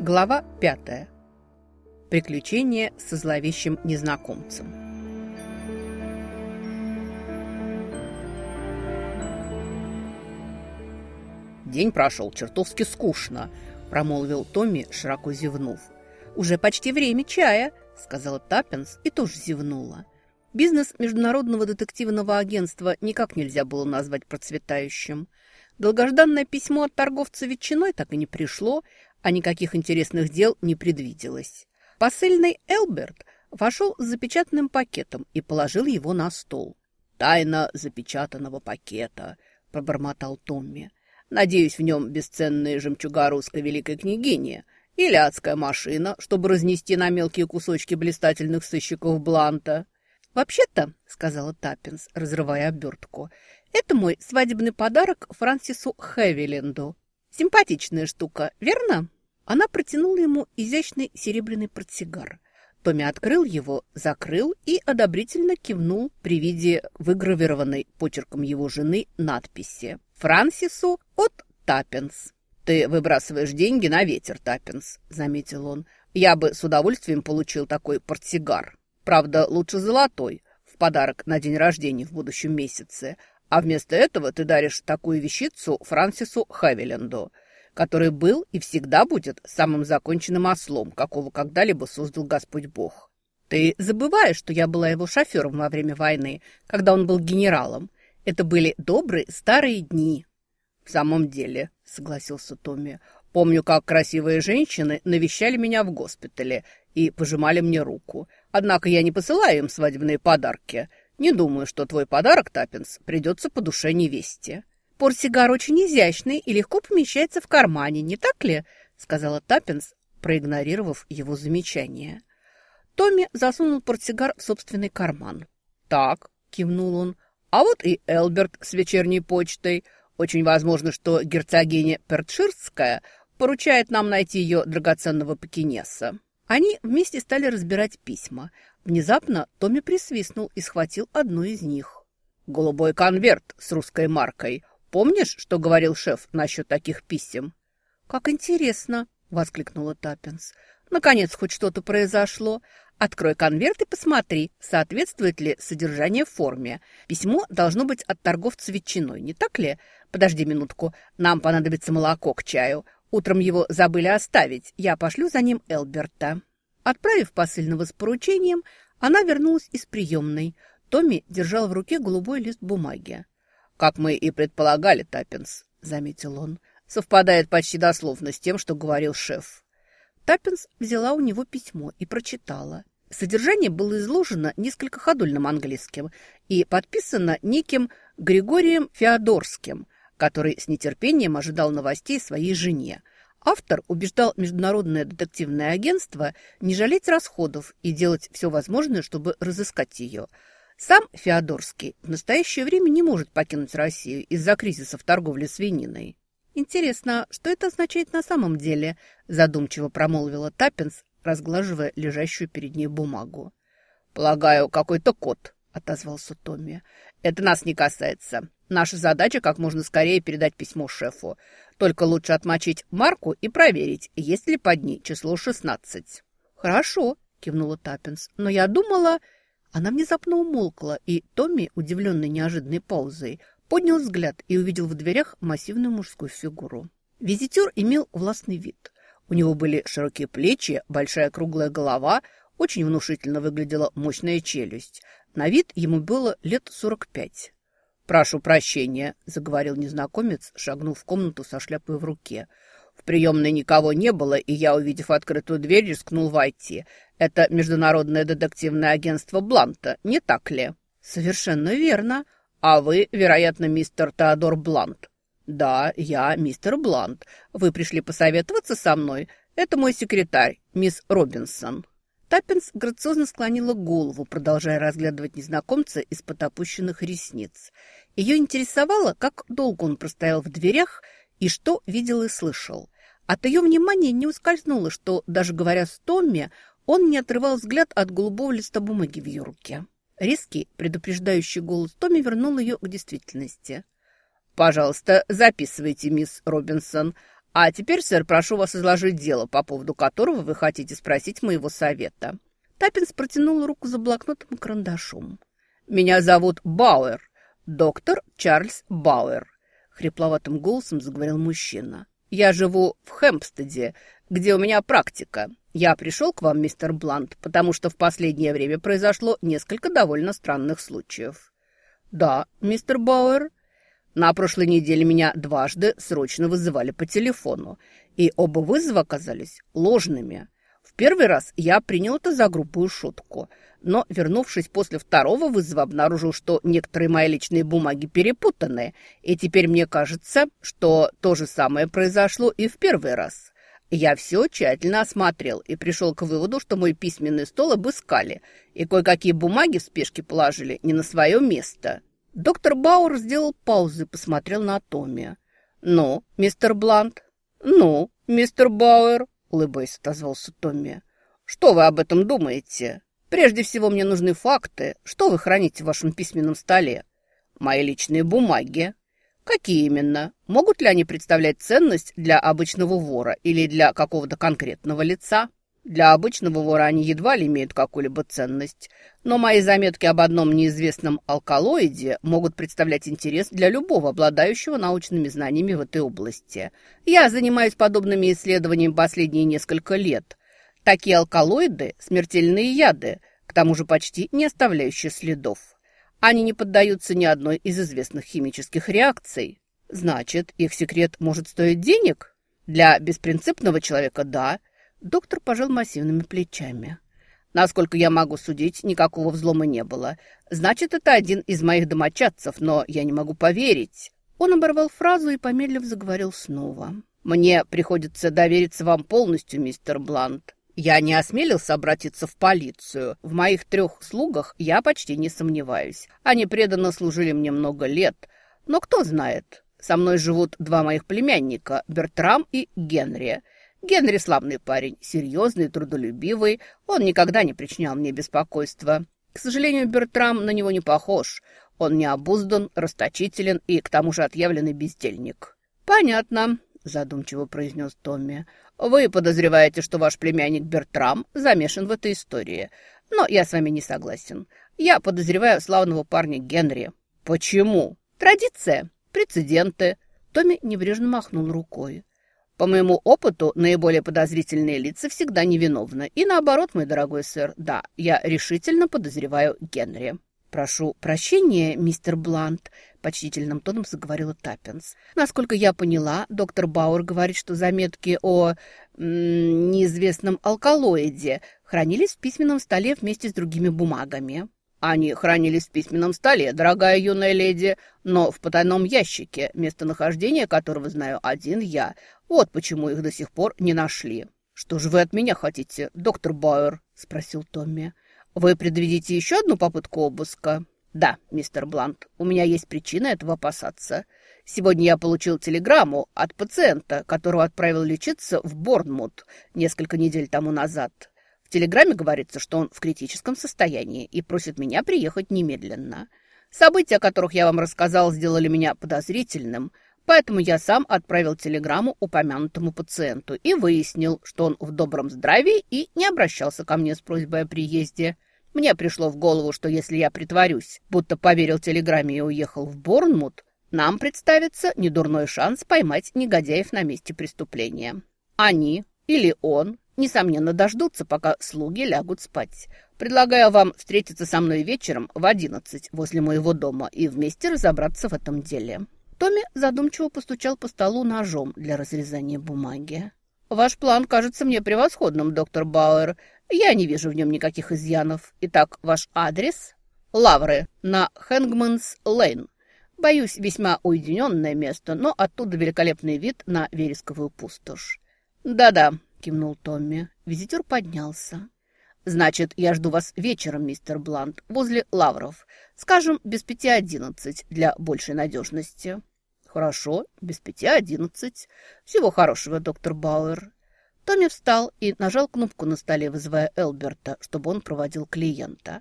Глава пятая. Приключения со зловещим незнакомцем. «День прошел чертовски скучно», – промолвил Томми, широко зевнув. «Уже почти время чая», – сказала Таппинс и тоже зевнула. Бизнес Международного детективного агентства никак нельзя было назвать процветающим. Долгожданное письмо от торговца ветчиной так и не пришло, а никаких интересных дел не предвиделось. Посыльный Элберт вошел с запечатанным пакетом и положил его на стол. «Тайна запечатанного пакета», — пробормотал Томми. «Надеюсь, в нем бесценные жемчуга русской великой княгини или адская машина, чтобы разнести на мелкие кусочки блистательных сыщиков Бланта». «Вообще-то», — сказала Таппинс, разрывая обертку, — «это мой свадебный подарок Франсису Хевиленду. Симпатичная штука, верно?» Она протянула ему изящный серебряный портсигар. Томми открыл его, закрыл и одобрительно кивнул при виде выгравированной почерком его жены надписи «Франсису от Таппинс». «Ты выбрасываешь деньги на ветер, Таппинс», — заметил он. «Я бы с удовольствием получил такой портсигар. Правда, лучше золотой, в подарок на день рождения в будущем месяце. А вместо этого ты даришь такую вещицу Франсису Хавиленду, который был и всегда будет самым законченным ослом, какого когда-либо создал Господь Бог. Ты забываешь, что я была его шофером во время войны, когда он был генералом. Это были добрые старые дни. В самом деле, согласился Томми, помню, как красивые женщины навещали меня в госпитале и пожимали мне руку. Однако я не посылаю им свадебные подарки – не думаю, что твой подарок, Таппинс, придется по душе невесте. Портсигар очень изящный и легко помещается в кармане, не так ли? Сказала Таппинс, проигнорировав его замечание. Томми засунул портсигар в собственный карман. «Так», — кивнул он, — «а вот и Элберт с вечерней почтой. Очень возможно, что герцогиня Пертширская поручает нам найти ее драгоценного пекинеса». Они вместе стали разбирать письма. Внезапно Томми присвистнул и схватил одну из них. «Голубой конверт с русской маркой. Помнишь, что говорил шеф насчет таких писем?» «Как интересно!» — воскликнула Таппинс. «Наконец хоть что-то произошло. Открой конверт и посмотри, соответствует ли содержание форме. Письмо должно быть от торговца ветчиной, не так ли? Подожди минутку, нам понадобится молоко к чаю. Утром его забыли оставить. Я пошлю за ним Элберта». Отправив посыльного с поручением, она вернулась из приемной. Томми держал в руке голубой лист бумаги. «Как мы и предполагали, Таппинс», — заметил он, — «совпадает почти дословно с тем, что говорил шеф». Таппинс взяла у него письмо и прочитала. Содержание было изложено несколько ходульным английским и подписано неким Григорием Феодорским, который с нетерпением ожидал новостей своей жене — Автор убеждал Международное детективное агентство не жалеть расходов и делать все возможное, чтобы разыскать ее. Сам Феодорский в настоящее время не может покинуть Россию из-за кризиса в торговле свининой. «Интересно, что это означает на самом деле?» задумчиво промолвила Таппинс, разглаживая лежащую перед ней бумагу. «Полагаю, какой-то код», — отозвался Томми. «Это нас не касается. Наша задача как можно скорее передать письмо шефу. Только лучше отмочить марку и проверить, есть ли под ней число 16. «Хорошо», — кивнула Таппинс, — «но я думала...» Она внезапно умолкла, и Томми, удивленный неожиданной паузой, поднял взгляд и увидел в дверях массивную мужскую фигуру. Визитер имел властный вид. У него были широкие плечи, большая круглая голова, очень внушительно выглядела мощная челюсть. На вид ему было лет сорок пять. «Прошу прощения», — заговорил незнакомец, шагнув в комнату со шляпой в руке. «В приемной никого не было, и я, увидев открытую дверь, рискнул войти. Это международное детективное агентство Бланта, не так ли?» «Совершенно верно. А вы, вероятно, мистер Теодор Блант?» «Да, я мистер Блант. Вы пришли посоветоваться со мной? Это мой секретарь, мисс Робинсон». Таппинс грациозно склонила голову, продолжая разглядывать незнакомца из-под опущенных ресниц. Ее интересовало, как долго он простоял в дверях и что видел и слышал. От ее внимания не ускользнуло, что, даже говоря с Томми, он не отрывал взгляд от голубого листа бумаги в ее руке. Резкий, предупреждающий голос Томми вернул ее к действительности. «Пожалуйста, записывайте, мисс Робинсон. А теперь, сэр, прошу вас изложить дело, по поводу которого вы хотите спросить моего совета». Таппинс протянул руку за блокнотом и карандашом. «Меня зовут Бауэр, доктор Чарльз Бауэр», — хрипловатым голосом заговорил мужчина. «Я живу в Хэмпстеде, где у меня практика. Я пришел к вам, мистер Блант, потому что в последнее время произошло несколько довольно странных случаев». «Да, мистер Бауэр», на прошлой неделе меня дважды срочно вызывали по телефону, и оба вызова оказались ложными. В первый раз я принял это за грубую шутку, но, вернувшись после второго вызова, обнаружил, что некоторые мои личные бумаги перепутаны, и теперь мне кажется, что то же самое произошло и в первый раз. Я все тщательно осмотрел и пришел к выводу, что мой письменный стол обыскали, и кое-какие бумаги в спешке положили не на свое место. Доктор Бауэр сделал паузу и посмотрел на Томми. «Ну, мистер Блант?» «Ну, мистер Бауэр?» — улыбаясь, отозвался Томми. «Что вы об этом думаете? Прежде всего мне нужны факты. Что вы храните в вашем письменном столе?» «Мои личные бумаги». «Какие именно? Могут ли они представлять ценность для обычного вора или для какого-то конкретного лица?» Для обычного вора они едва ли имеют какую-либо ценность, но мои заметки об одном неизвестном алкалоиде могут представлять интерес для любого обладающего научными знаниями в этой области. Я занимаюсь подобными исследованиями последние несколько лет. Такие алкалоиды – смертельные яды, к тому же почти не оставляющие следов. Они не поддаются ни одной из известных химических реакций. Значит, их секрет может стоить денег? Для беспринципного человека – да – Доктор пожал массивными плечами. Насколько я могу судить, никакого взлома не было. Значит, это один из моих домочадцев, но я не могу поверить. Он оборвал фразу и, помедлив, заговорил снова. «Мне приходится довериться вам полностью, мистер Блант. Я не осмелился обратиться в полицию. В моих трех слугах я почти не сомневаюсь. Они преданно служили мне много лет. Но кто знает, со мной живут два моих племянника, Бертрам и Генри. Генри славный парень, серьезный, трудолюбивый. Он никогда не причинял мне беспокойства. К сожалению, Бертрам на него не похож. Он необуздан, расточителен и, к тому же, отъявленный бездельник. «Понятно», — задумчиво произнес Томми. «Вы подозреваете, что ваш племянник Бертрам замешан в этой истории. Но я с вами не согласен. Я подозреваю славного парня Генри». «Почему?» «Традиция, прецеденты». Томми небрежно махнул рукой. По моему опыту, наиболее подозрительные лица всегда невиновны. И наоборот, мой дорогой сэр, да, я решительно подозреваю Генри. «Прошу прощения, мистер Блант», — почтительным тоном заговорила Таппинс. «Насколько я поняла, доктор Бауэр говорит, что заметки о неизвестном алкалоиде хранились в письменном столе вместе с другими бумагами». Они хранились в письменном столе, дорогая юная леди, но в потайном ящике, местонахождение которого знаю один я. Вот почему их до сих пор не нашли. «Что же вы от меня хотите, доктор Байер?» – спросил Томми. «Вы предвидите еще одну попытку обыска?» «Да, мистер Блант, у меня есть причина этого опасаться. Сегодня я получил телеграмму от пациента, которого отправил лечиться в Борнмут несколько недель тому назад. В телеграмме говорится, что он в критическом состоянии и просит меня приехать немедленно. События, о которых я вам рассказал, сделали меня подозрительным, поэтому я сам отправил телеграмму упомянутому пациенту и выяснил, что он в добром здравии и не обращался ко мне с просьбой о приезде. Мне пришло в голову, что если я притворюсь, будто поверил телеграмме и уехал в Борнмут, нам представится недурной шанс поймать негодяев на месте преступления. Они или он несомненно, дождутся, пока слуги лягут спать. Предлагаю вам встретиться со мной вечером в одиннадцать возле моего дома и вместе разобраться в этом деле». Томми задумчиво постучал по столу ножом для разрезания бумаги. «Ваш план кажется мне превосходным, доктор Бауэр. Я не вижу в нем никаких изъянов. Итак, ваш адрес?» «Лавры на Хэнгманс-Лейн. Боюсь, весьма уединенное место, но оттуда великолепный вид на вересковую пустошь. Да-да, — кивнул Томми. Визитер поднялся. «Значит, я жду вас вечером, мистер Блант, возле лавров. Скажем, без пяти одиннадцать, для большей надежности». «Хорошо, без пяти одиннадцать. Всего хорошего, доктор Бауэр». Томми встал и нажал кнопку на столе, вызывая Элберта, чтобы он проводил клиента.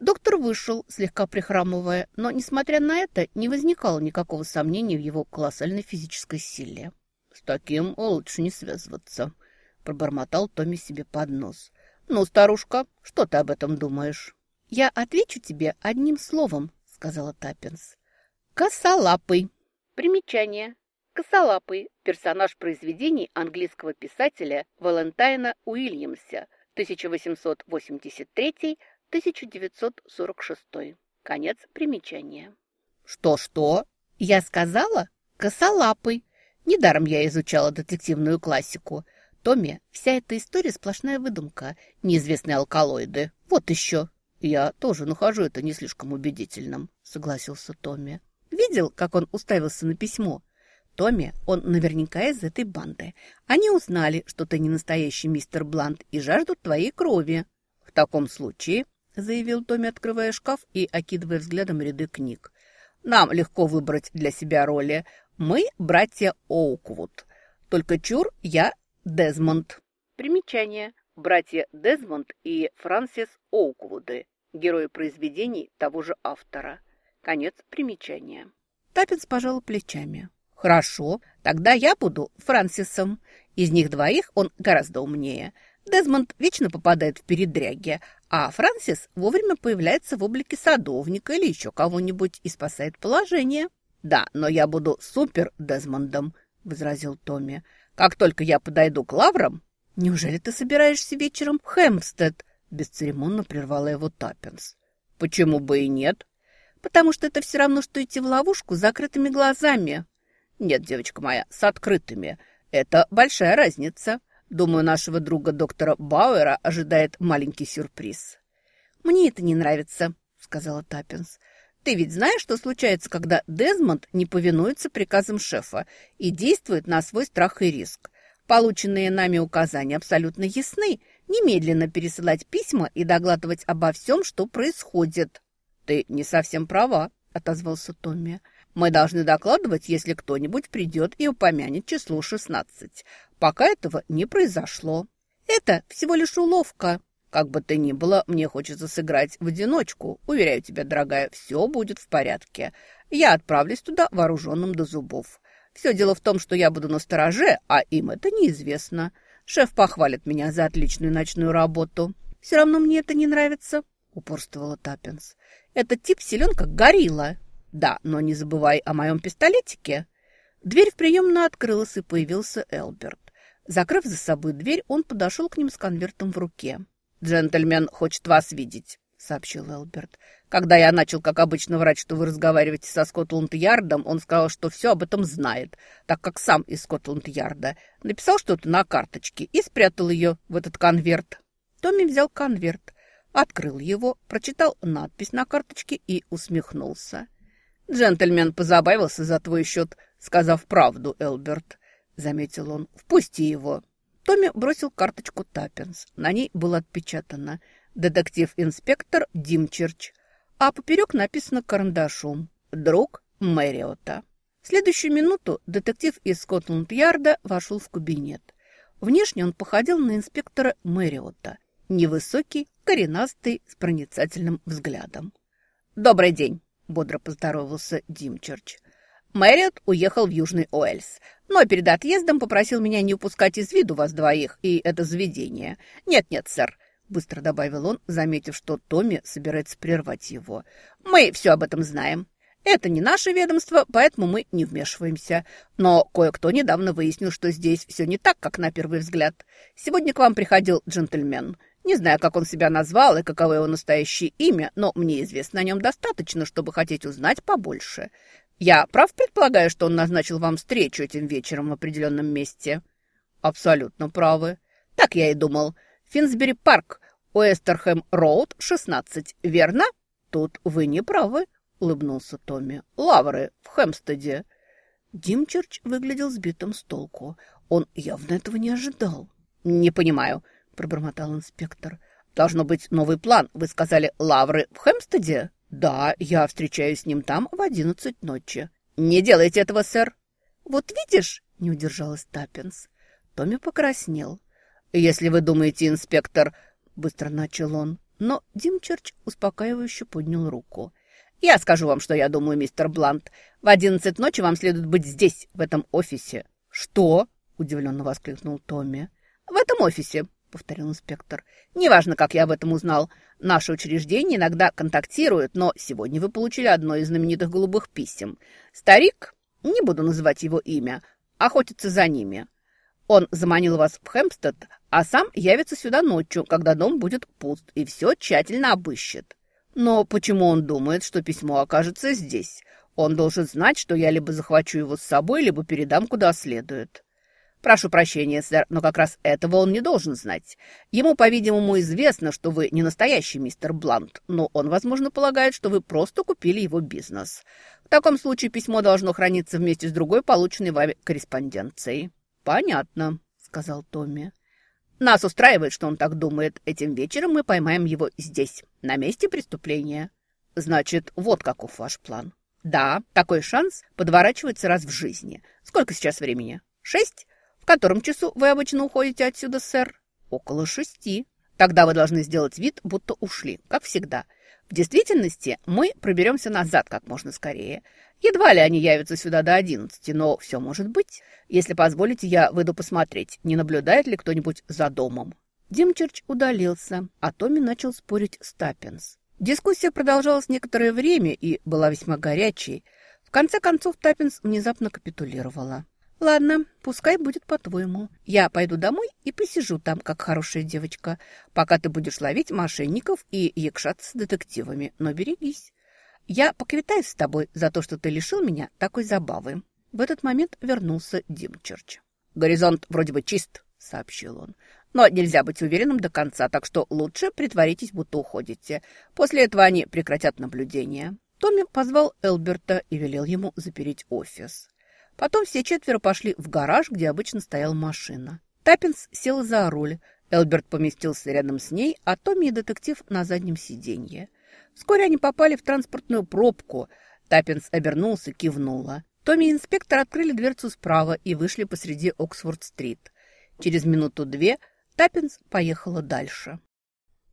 Доктор вышел, слегка прихрамывая, но, несмотря на это, не возникало никакого сомнения в его колоссальной физической силе. «С таким лучше не связываться», — пробормотал Томми себе под нос. «Ну, старушка, что ты об этом думаешь?» «Я отвечу тебе одним словом», — сказала Таппинс. «Косолапый». Примечание. Косолапый – персонаж произведений английского писателя Валентайна Уильямса 1883-1946. Конец примечания. «Что-что?» «Я сказала косолапый. Недаром я изучала детективную классику. Томми, вся эта история сплошная выдумка, неизвестные алкалоиды. Вот еще». «Я тоже нахожу это не слишком убедительным», — согласился Томми. «Видел, как он уставился на письмо?» Томми, он наверняка из этой банды. Они узнали, что ты не настоящий мистер Блант и жаждут твоей крови. В таком случае, заявил Томми, открывая шкаф и окидывая взглядом ряды книг, нам легко выбрать для себя роли. Мы братья Оуквуд. Только чур, я Дезмонд. Примечание. Братья Дезмонд и Франсис Оуквуды. Герои произведений того же автора. Конец примечания. Тапец пожал плечами. «Хорошо, тогда я буду Франсисом. Из них двоих он гораздо умнее. Дезмонд вечно попадает в передряги, а Франсис вовремя появляется в облике садовника или еще кого-нибудь и спасает положение». «Да, но я буду супер Дезмондом», — возразил Томми. «Как только я подойду к лаврам...» «Неужели ты собираешься вечером в Хэмпстед?» — бесцеремонно прервала его Таппинс. «Почему бы и нет?» «Потому что это все равно, что идти в ловушку с закрытыми глазами». Нет, девочка моя, с открытыми. Это большая разница. Думаю, нашего друга доктора Бауэра ожидает маленький сюрприз. Мне это не нравится, сказала Таппинс. Ты ведь знаешь, что случается, когда Дезмонд не повинуется приказам шефа и действует на свой страх и риск. Полученные нами указания абсолютно ясны. Немедленно пересылать письма и докладывать обо всем, что происходит. Ты не совсем права, отозвался Томми. Мы должны докладывать, если кто-нибудь придет и упомянет число 16. Пока этого не произошло. Это всего лишь уловка. Как бы то ни было, мне хочется сыграть в одиночку. Уверяю тебя, дорогая, все будет в порядке. Я отправлюсь туда вооруженным до зубов. Все дело в том, что я буду на стороже, а им это неизвестно. Шеф похвалит меня за отличную ночную работу. Все равно мне это не нравится, упорствовала Таппинс. Этот тип силен, как горилла. «Да, но не забывай о моем пистолетике». Дверь в приемную открылась, и появился Элберт. Закрыв за собой дверь, он подошел к ним с конвертом в руке. «Джентльмен хочет вас видеть», — сообщил Элберт. «Когда я начал, как обычно, врать, что вы разговариваете со Скотланд-Ярдом, он сказал, что все об этом знает, так как сам из Скотланд-Ярда. Написал что-то на карточке и спрятал ее в этот конверт». Томми взял конверт, открыл его, прочитал надпись на карточке и усмехнулся. «Джентльмен позабавился за твой счет, сказав правду, Элберт», — заметил он. «Впусти его». Томми бросил карточку Таппинс. На ней было отпечатано «Детектив-инспектор Димчерч», а поперек написано карандашом «Друг Мэриота». В следующую минуту детектив из Скотланд-Ярда вошел в кабинет. Внешне он походил на инспектора Мэриота. Невысокий, коренастый, с проницательным взглядом. «Добрый день!» Бодро поздоровался Димчерч. Мэриот уехал в Южный Уэльс, но перед отъездом попросил меня не упускать из виду вас двоих и это заведение. Нет-нет, сэр, быстро добавил он, заметив, что Томми собирается прервать его. Мы все об этом знаем. Это не наше ведомство, поэтому мы не вмешиваемся. Но кое-кто недавно выяснил, что здесь все не так, как на первый взгляд. Сегодня к вам приходил джентльмен – не знаю, как он себя назвал и каково его настоящее имя, но мне известно о нем достаточно, чтобы хотеть узнать побольше. Я прав предполагаю, что он назначил вам встречу этим вечером в определенном месте? Абсолютно правы. Так я и думал. Финсбери парк, Уэстерхэм Роуд, 16, верно? Тут вы не правы, улыбнулся Томми. Лавры в Хэмстеде. Димчерч выглядел сбитым с толку. Он явно этого не ожидал. «Не понимаю, – пробормотал инспектор. «Должно быть новый план. Вы сказали, лавры в Хэмстеде?» «Да, я встречаюсь с ним там в одиннадцать ночи». «Не делайте этого, сэр». «Вот видишь», – не удержалась Таппинс. Томми покраснел. «Если вы думаете, инспектор...» – быстро начал он. Но Димчерч успокаивающе поднял руку. «Я скажу вам, что я думаю, мистер Блант. В одиннадцать ночи вам следует быть здесь, в этом офисе». «Что?» – удивленно воскликнул Томми. «В этом офисе», – повторил инспектор. «Неважно, как я об этом узнал. Наши учреждения иногда контактируют, но сегодня вы получили одно из знаменитых голубых писем. Старик, не буду называть его имя, охотится за ними. Он заманил вас в Хэмпстед, а сам явится сюда ночью, когда дом будет пуст, и все тщательно обыщет. Но почему он думает, что письмо окажется здесь? Он должен знать, что я либо захвачу его с собой, либо передам куда следует. Прошу прощения, сэр, но как раз этого он не должен знать. Ему, по-видимому, известно, что вы не настоящий мистер Блант, но он, возможно, полагает, что вы просто купили его бизнес. В таком случае письмо должно храниться вместе с другой полученной вами корреспонденцией. Понятно, сказал Томми. Нас устраивает, что он так думает. Этим вечером мы поймаем его здесь, на месте преступления. Значит, вот каков ваш план. Да, такой шанс подворачивается раз в жизни. Сколько сейчас времени? Шесть? В котором часу вы обычно уходите отсюда, сэр? Около шести. Тогда вы должны сделать вид, будто ушли, как всегда. В действительности мы проберемся назад как можно скорее. Едва ли они явятся сюда до одиннадцати, но все может быть. Если позволите, я выйду посмотреть, не наблюдает ли кто-нибудь за домом. Димчерч удалился, а Томми начал спорить с Таппинс. Дискуссия продолжалась некоторое время и была весьма горячей. В конце концов Таппинс внезапно капитулировала. «Ладно, пускай будет по-твоему. Я пойду домой и посижу там, как хорошая девочка, пока ты будешь ловить мошенников и якшаться с детективами. Но берегись. Я поквитаюсь с тобой за то, что ты лишил меня такой забавы». В этот момент вернулся Димчерч. «Горизонт вроде бы чист», — сообщил он. «Но нельзя быть уверенным до конца, так что лучше притворитесь, будто уходите. После этого они прекратят наблюдение». Томми позвал Элберта и велел ему запереть офис. Потом все четверо пошли в гараж, где обычно стояла машина. Таппинс сел за руль. Элберт поместился рядом с ней, а Томми и детектив на заднем сиденье. Вскоре они попали в транспортную пробку. Таппинс обернулась, кивнула. Томми и инспектор открыли дверцу справа и вышли посреди Оксфорд-стрит. Через минуту-две Таппинс поехала дальше.